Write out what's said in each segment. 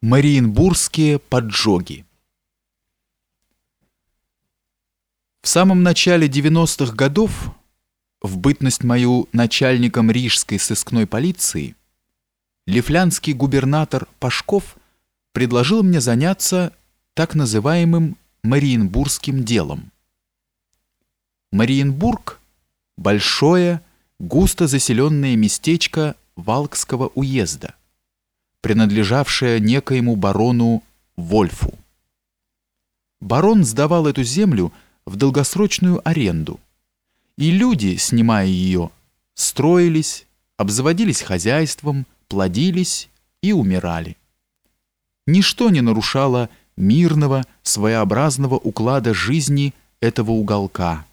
Мариенбургские поджоги В самом начале 90-х годов, в бытность мою начальником рижской сыскной полиции, лифлянский губернатор Пашков предложил мне заняться так называемым Мариенбургским делом. Мариенбург – большое, густо заселенное местечко Валкского уезда – принадлежавшая некоему барону Вольфу. Барон сдавал эту землю в долгосрочную аренду, и люди, снимая ее, строились, обзаводились хозяйством, плодились и умирали. Ничто не нарушало мирного, своеобразного уклада жизни этого уголка,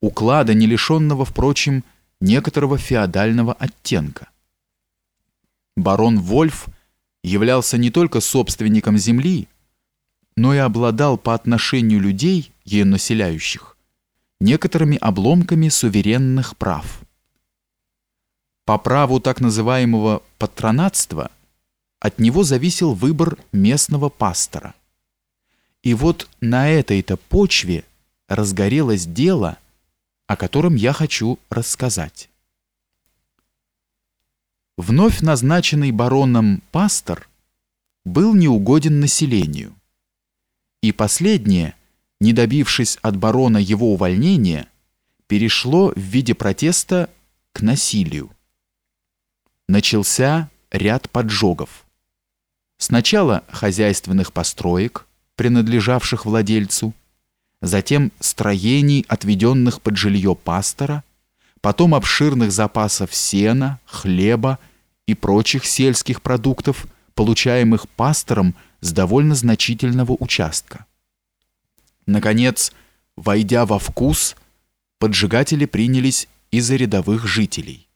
уклада, не лишенного, впрочем, некоторого феодального оттенка барон Вольф являлся не только собственником земли, но и обладал по отношению людей, ее населяющих, некоторыми обломками суверенных прав. По праву так называемого патронатства от него зависел выбор местного пастора. И вот на этой-то почве разгорелось дело, о котором я хочу рассказать. Вновь назначенный бароном пастор был неугоден населению. И последнее, не добившись от барона его увольнения, перешло в виде протеста к насилию. Начался ряд поджогов. Сначала хозяйственных построек, принадлежавших владельцу, затем строений, отведенных под жилье пастора, потом обширных запасов сена, хлеба и прочих сельских продуктов, получаемых пастором с довольно значительного участка. Наконец, войдя во вкус, поджигатели принялись и за рядовых жителей.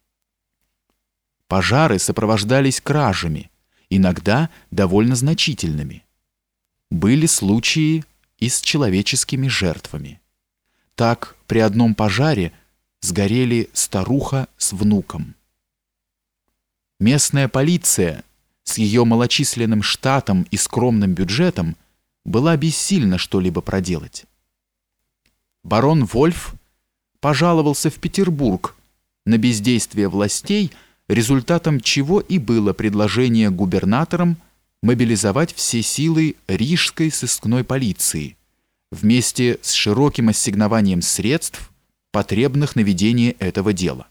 Пожары сопровождались кражами, иногда довольно значительными. Были случаи и с человеческими жертвами. Так, при одном пожаре сгорели старуха с внуком. Местная полиция с ее малочисленным штатом и скромным бюджетом была бессильна что-либо проделать. Барон Вольф пожаловался в Петербург на бездействие властей, результатом чего и было предложение губернаторам мобилизовать все силы рижской сыскной полиции вместе с широким ассигнованием средств, потребных на ведение этого дела.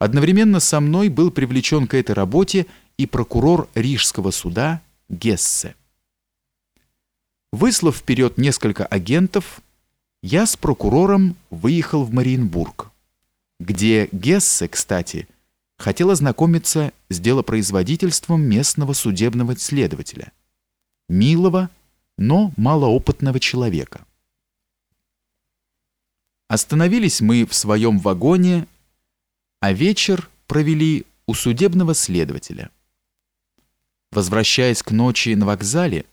Одновременно со мной был привлечен к этой работе и прокурор Рижского суда Гессе. Выслав вперед несколько агентов, я с прокурором выехал в Мариенбург, где Гессе, кстати, хотел ознакомиться с делопроизводительством местного судебного следователя, милого, но малоопытного человека. Остановились мы в своем вагоне а вечер провели у судебного следователя. Возвращаясь к ночи на вокзале,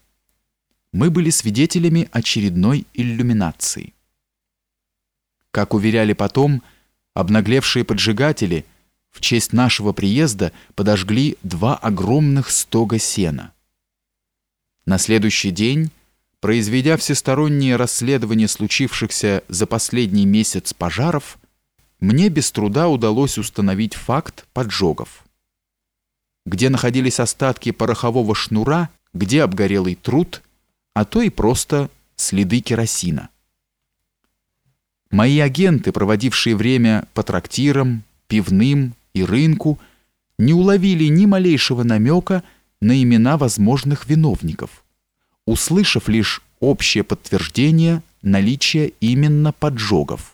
мы были свидетелями очередной иллюминации. Как уверяли потом, обнаглевшие поджигатели в честь нашего приезда подожгли два огромных стога сена. На следующий день, произведя всестороннее расследование случившихся за последний месяц пожаров, мне без труда удалось установить факт поджогов. Где находились остатки порохового шнура, где обгорелый труд, а то и просто следы керосина. Мои агенты, проводившие время по трактирам, пивным и рынку, не уловили ни малейшего намека на имена возможных виновников, услышав лишь общее подтверждение наличия именно поджогов.